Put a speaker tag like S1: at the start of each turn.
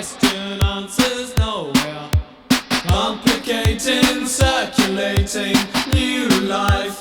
S1: question, answers nowhere. Complicating, circulating, new life.